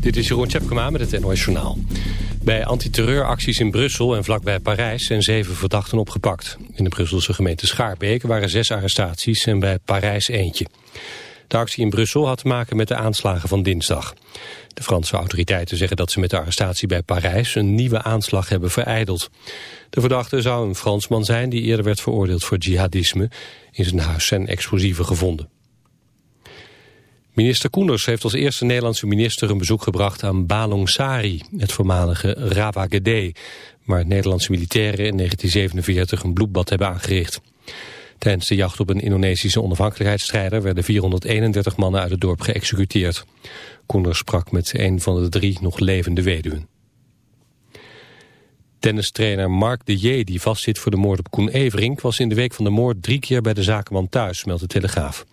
Dit is Jeroen Tjepkema met het NOS Journaal. Bij antiterreuracties in Brussel en vlakbij Parijs zijn zeven verdachten opgepakt. In de Brusselse gemeente Schaarbeek waren zes arrestaties en bij Parijs eentje. De actie in Brussel had te maken met de aanslagen van dinsdag. De Franse autoriteiten zeggen dat ze met de arrestatie bij Parijs een nieuwe aanslag hebben vereideld. De verdachte zou een Fransman zijn die eerder werd veroordeeld voor jihadisme. In zijn huis zijn explosieven gevonden. Minister Koenders heeft als eerste Nederlandse minister een bezoek gebracht aan Balong Sari, het voormalige Rawagede, waar Nederlandse militairen in 1947 een bloedbad hebben aangericht. Tijdens de jacht op een Indonesische onafhankelijkheidsstrijder werden 431 mannen uit het dorp geëxecuteerd. Koenders sprak met een van de drie nog levende weduwen. Tennistrainer Mark de J, die vastzit voor de moord op Koen Everink... was in de week van de moord drie keer bij de zakenman thuis, meldt de Telegraaf.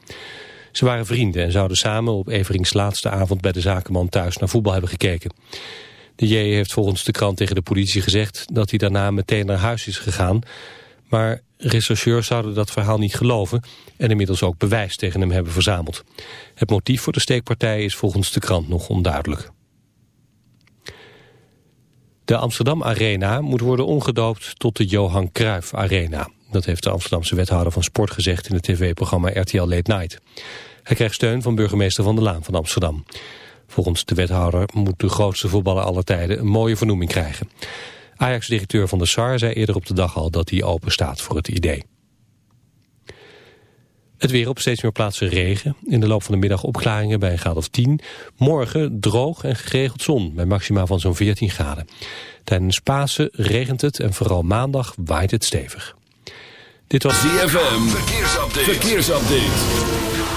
Ze waren vrienden en zouden samen op Everings laatste avond bij de zakenman thuis naar voetbal hebben gekeken. De J heeft volgens de krant tegen de politie gezegd dat hij daarna meteen naar huis is gegaan. Maar rechercheurs zouden dat verhaal niet geloven en inmiddels ook bewijs tegen hem hebben verzameld. Het motief voor de steekpartij is volgens de krant nog onduidelijk. De Amsterdam Arena moet worden omgedoopt tot de Johan Cruijff Arena. Dat heeft de Amsterdamse wethouder van sport gezegd in het tv-programma RTL Late Night. Hij krijgt steun van burgemeester Van der Laan van Amsterdam. Volgens de wethouder moet de grootste voetballer aller tijden een mooie vernoeming krijgen. Ajax-directeur Van der Sar zei eerder op de dag al dat hij open staat voor het idee. Het weer op steeds meer plaatsen regen. In de loop van de middag opklaringen bij een graad of 10. Morgen droog en geregeld zon bij maxima van zo'n 14 graden. Tijdens Pasen regent het en vooral maandag waait het stevig. Dit was ZFM. Verkeersupdate. Verkeersupdate.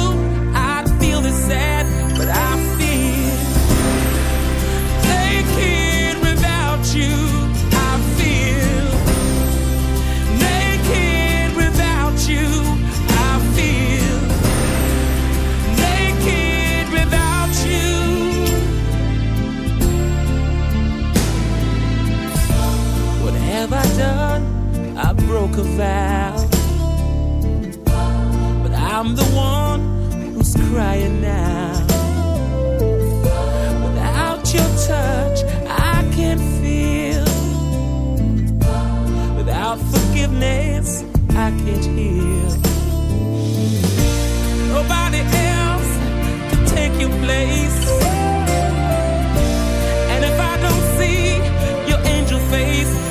broke a vow. But I'm the one who's crying now. Without your touch, I can't feel. Without forgiveness, I can't heal. Nobody else can take your place. And if I don't see your angel face,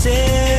say.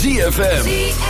ZFM.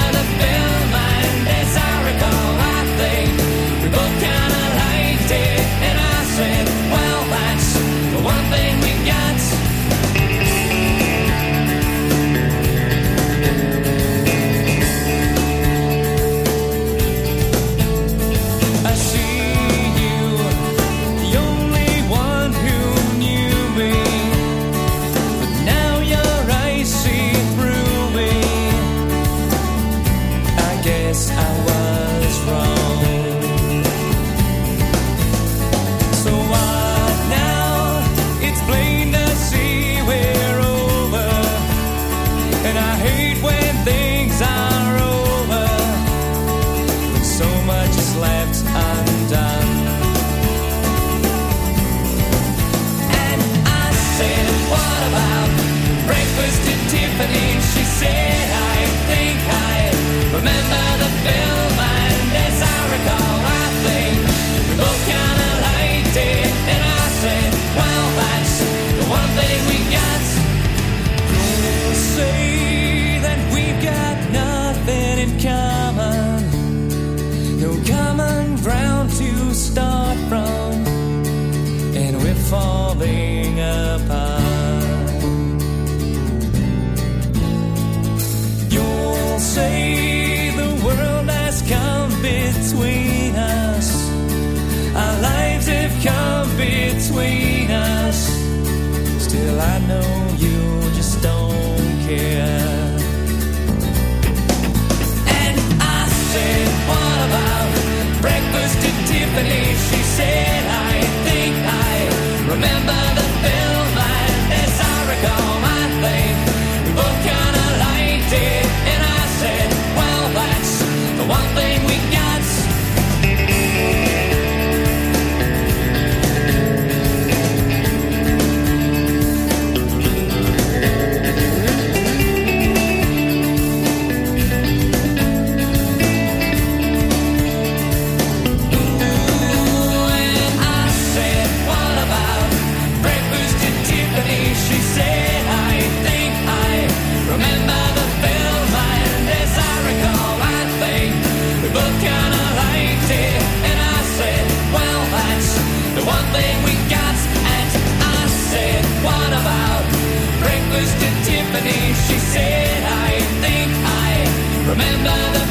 remember the